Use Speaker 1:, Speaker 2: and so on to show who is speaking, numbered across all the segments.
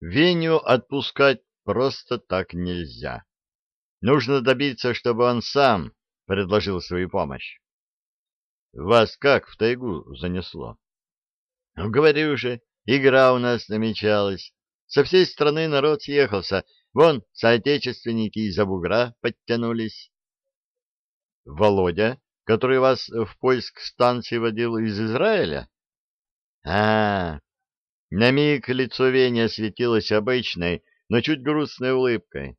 Speaker 1: Веню отпускать просто так нельзя. Нужно добиться, чтобы он сам предложил свою помощь. Вас как в тайгу занесло? Ну, говорю же, игра у нас намечалась. Со всей страны народ съехался. Вон, соотечественники из-за бугра подтянулись. Володя, который вас в поиск станции водил из Израиля? А, на миг лицо Вени осветилось обычной, но чуть грустной улыбкой.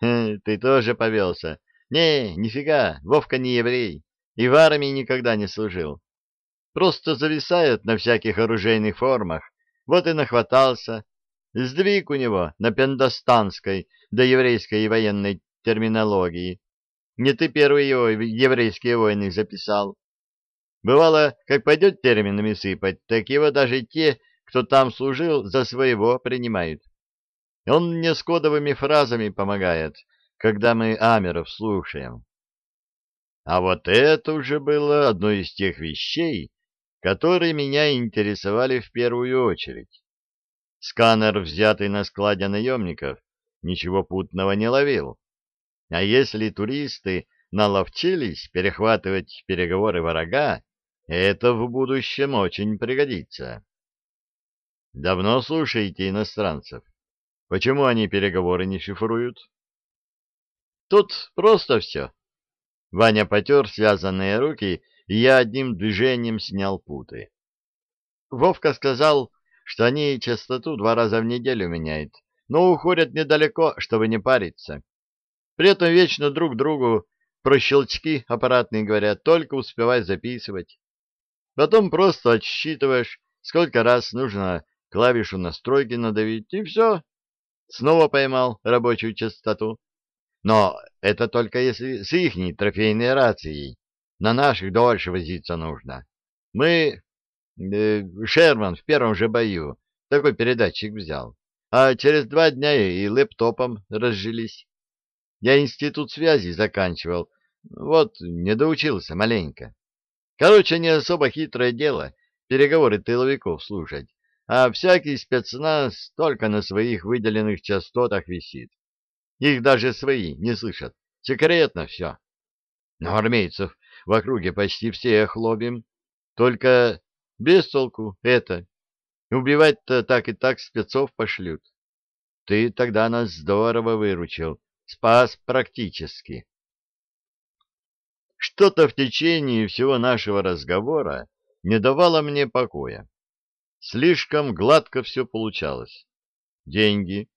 Speaker 1: Ты тоже повелся. Не, нифига, Вовка не еврей и в армии никогда не служил. Просто зависает на всяких оружейных формах, вот и нахватался. Сдвиг у него на пендостанской до еврейской и военной терминологии. Не ты первый его еврейские войны записал. Бывало, как пойдет терминами сыпать, так его даже те, кто там служил, за своего принимают. Он мне с кодовыми фразами помогает, когда мы Амеров слушаем. А вот это уже было одной из тех вещей, которые меня интересовали в первую очередь. Сканер, взятый на складе наемников, ничего путного не ловил. А если туристы наловчились перехватывать переговоры врага, это в будущем очень пригодится. Давно слушаете иностранцев? Почему они переговоры не шифруют? Тут просто все. Ваня потер связанные руки, и я одним движением снял путы. Вовка сказал, что они частоту два раза в неделю меняют, но уходят недалеко, чтобы не париться. При этом вечно друг другу про щелчки аппаратные говорят, только успевай записывать. Потом просто отсчитываешь, сколько раз нужно клавишу настройки надавить, и все. Снова поймал рабочую частоту. Но это только если с ихней трофейной рацией. На наших дольше возиться нужно. Мы... Э, Шерман в первом же бою такой передатчик взял. А через два дня и лэптопом разжились. Я институт связи заканчивал. Вот, не доучился маленько. Короче, не особо хитрое дело переговоры тыловиков слушать, а всякий спецназ только на своих выделенных частотах висит. Их даже свои не слышат. Секретно все. Но армейцев в округе почти всех лобим. Только без толку это. Убивать-то так и так спецов пошлют. Ты тогда нас здорово выручил. Спас практически. Что-то в течение всего нашего разговора не давало мне покоя. Слишком гладко все получалось. Деньги,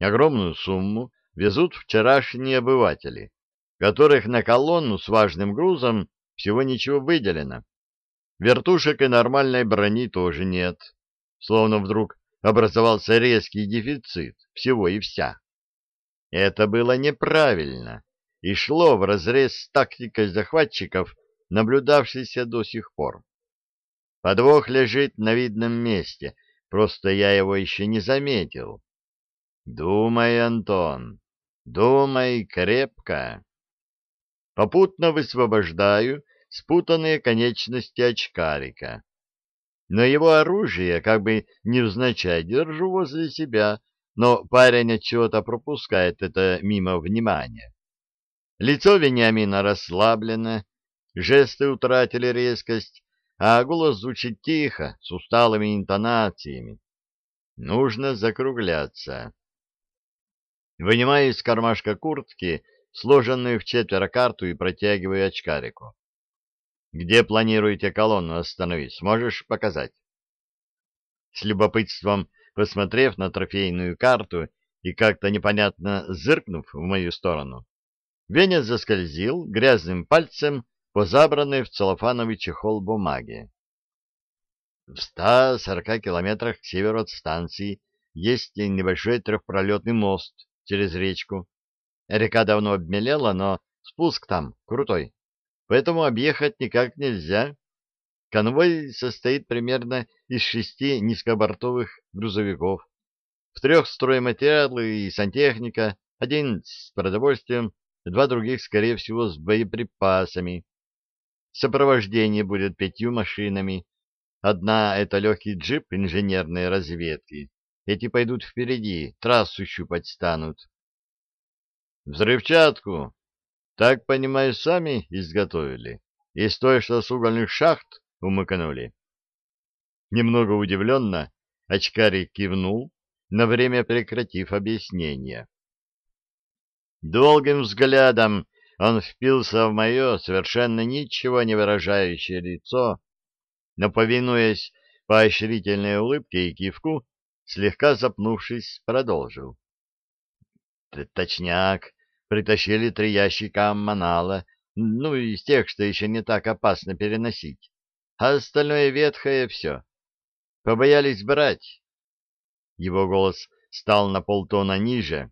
Speaker 1: огромную сумму везут вчерашние обыватели, которых на колонну с важным грузом всего ничего выделено. Вертушек и нормальной брони тоже нет. Словно вдруг образовался резкий дефицит всего и вся. Это было неправильно и шло вразрез с тактикой захватчиков, наблюдавшейся до сих пор. Подвох лежит на видном месте, просто я его еще не заметил. Думай, Антон, Думай крепко. Попутно высвобождаю спутанные конечности очкарика. Но его оружие как бы невзначай держу возле себя, но парень от чего-то пропускает это мимо внимания. Лицо Вениамина расслаблено, жесты утратили резкость, а голос звучит тихо, с усталыми интонациями. Нужно закругляться. Вынимаю из кармашка куртки сложенную в четверо карту и протягиваю очкарику. «Где планируете колонну остановить? Сможешь показать?» С любопытством посмотрев на трофейную карту и как-то непонятно зыркнув в мою сторону, Веня заскользил грязным пальцем по забранной в целлофановый чехол бумаги. В ста сорока километрах к северу от станции есть небольшой трехпролетный мост через речку. Река давно обмелела, но спуск там крутой, поэтому объехать никак нельзя. Конвой состоит примерно из шести низкобортовых грузовиков. В трех стройматериалы и сантехника, один с продовольствием, два других, скорее всего, с боеприпасами. Сопровождение будет пятью машинами. Одна — это легкий джип инженерной разведки, эти пойдут впереди, трассу щупать станут. Взрывчатку, так, понимаю, сами изготовили? Из той, что с угольных шахт умыкнули? Немного удивленно очкарик кивнул, на время прекратив объяснение. Долгим взглядом он впился в мое совершенно ничего не выражающее лицо, но, повинуясь поощрительной улыбке и кивку, слегка запнувшись, продолжил. Точняк, притащили три ящика манала, ну, из тех, что еще не так опасно переносить, а остальное ветхое все. Побоялись брать. Его голос стал на полтона ниже.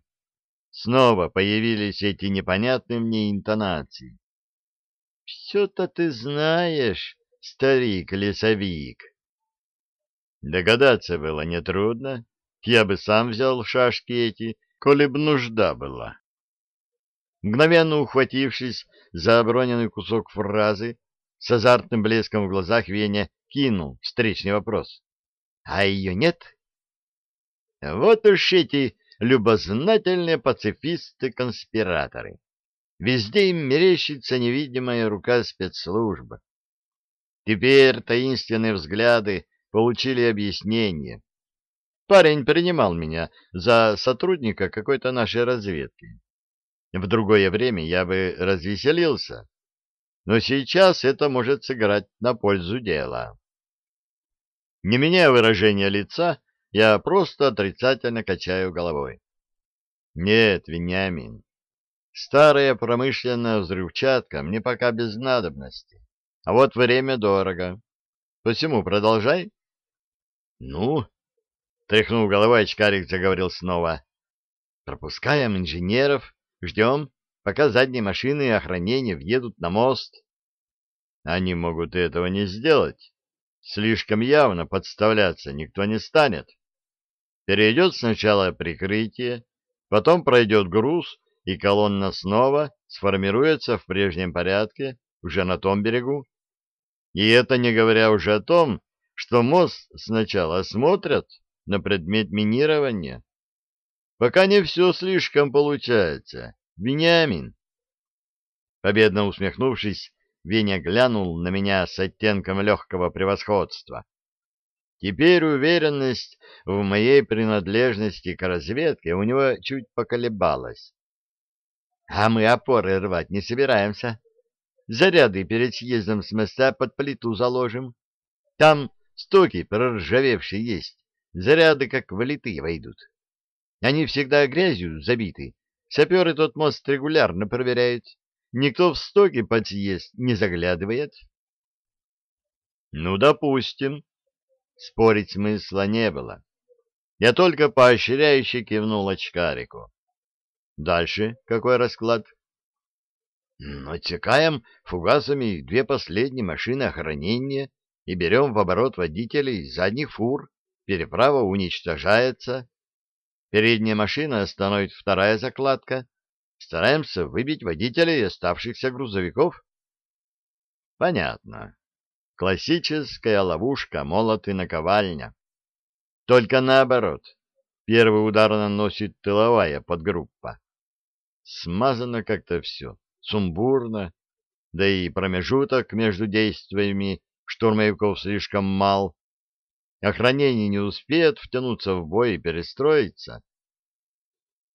Speaker 1: Снова появились эти непонятные мне интонации. «Все-то ты знаешь, старик-лесовик». Догадаться было нетрудно. Я бы сам взял шашки эти, коли б нужда была. Мгновенно ухватившись за оброненный кусок фразы, с азартным блеском в глазах Веня кинул встречный вопрос. — А ее нет? Вот уж эти любознательные пацифисты-конспираторы. Везде им мерещится невидимая рука спецслужбы. Теперь таинственные взгляды получили объяснение. Парень принимал меня за сотрудника какой-то нашей разведки. В другое время я бы развеселился, но сейчас это может сыграть на пользу дела. Не меняя выражения лица, я просто отрицательно качаю головой. Нет, Вениамин, старая промышленная взрывчатка мне пока без надобности, а вот время дорого. Посему продолжай. Ну, тряхнув головой, очкарик заговорил снова. Пропускаем инженеров, Ждем, пока задние машины и охранение въедут на мост. Они могут этого не сделать. Слишком явно подставляться никто не станет. Перейдет сначала прикрытие, потом пройдет груз, и колонна снова сформируется в прежнем порядке уже на том берегу. И это не говоря уже о том, что мост сначала осмотрят на предмет минирования. Пока не все слишком получается. Вениамин. Победно усмехнувшись, Веня глянул на меня с оттенком легкого превосходства. Теперь уверенность в моей принадлежности к разведке у него чуть поколебалась. А мы опоры рвать не собираемся. Заряды перед съездом с моста под плиту заложим. Там стоки проржавевшие есть, заряды как влитые войдут. Они всегда грязью забиты. Саперы тот мост регулярно проверяют. Никто в стоге под съезд не заглядывает. Ну, допустим. Спорить смысла не было. Я только поощряюще кивнул очкарику. Дальше какой расклад? Ну, отсекаем фугасами две последние машины охранения и берем в оборот водителей задних фур. Переправа уничтожается. Передняя машина становится вторая закладка. Стараемся выбить водителей оставшихся грузовиков. Понятно. Классическая ловушка молот и наковальня. Только наоборот. Первый удар наносит тыловая подгруппа. Смазано как-то все, сумбурно, да и промежуток между действиями штурмовиков слишком мал, охранение не успеет втянуться в бой и перестроиться.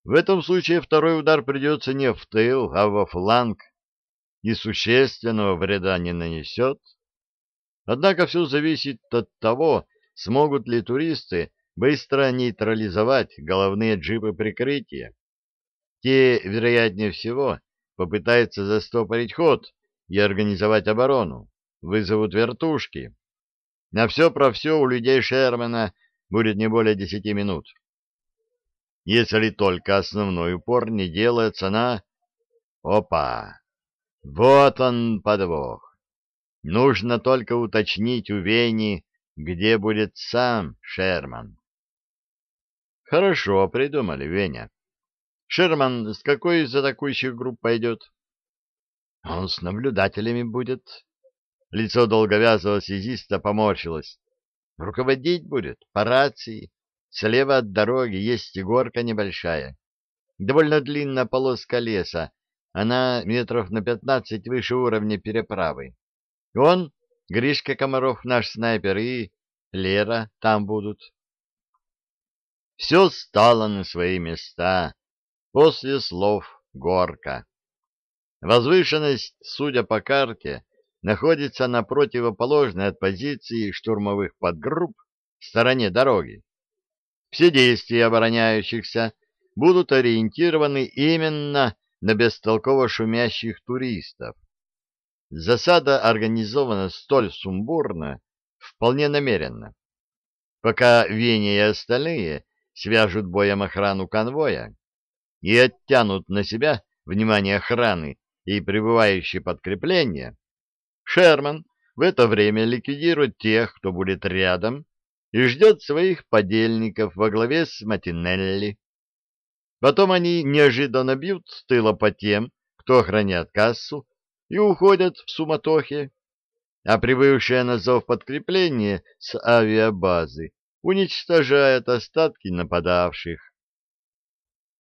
Speaker 1: В этом случае второй удар придется не в тыл, а во фланг, и существенного вреда не нанесет. Однако все зависит от того, смогут ли туристы быстро нейтрализовать головные джипы прикрытия. Те, вероятнее всего, попытаются застопорить ход и организовать оборону, вызовут вертушки. На все про все у людей Шермана будет не более десяти минут. Если только основной упор не делается на... Опа! Вот он подвох. Нужно только уточнить у Вени, где будет сам Шерман. Хорошо придумали, Веня. Шерман с какой из атакующих групп пойдет? Он с наблюдателями будет, Лицо долговязого связиста поморщилось. Руководить будет по рации. слева от дороги есть горка небольшая, довольно длинная полоска леса, она метров на пятнадцать выше уровня переправы. Он, Гришка Комаров, наш снайпер, и Лера там будут. Все стало на свои места после слов горка. Возвышенность, судя по карте, находится на противоположной от позиции штурмовых подгрупп стороне дороги. Все действия обороняющихся будут ориентированы именно на бестолково шумящих туристов. Засада организована столь сумбурно, вполне намеренно. Пока Веня и остальные свяжут боем охрану конвоя и оттянут на себя внимание охраны и прибывающие подкрепления, Шерман в это время ликвидирует тех, кто будет рядом, и ждет своих подельников во главе с Матинелли. Потом они неожиданно бьют с тыла по тем, кто охраняет кассу, и уходят в суматохе, а прибывшее на зов подкрепление с авиабазы уничтожает остатки нападавших.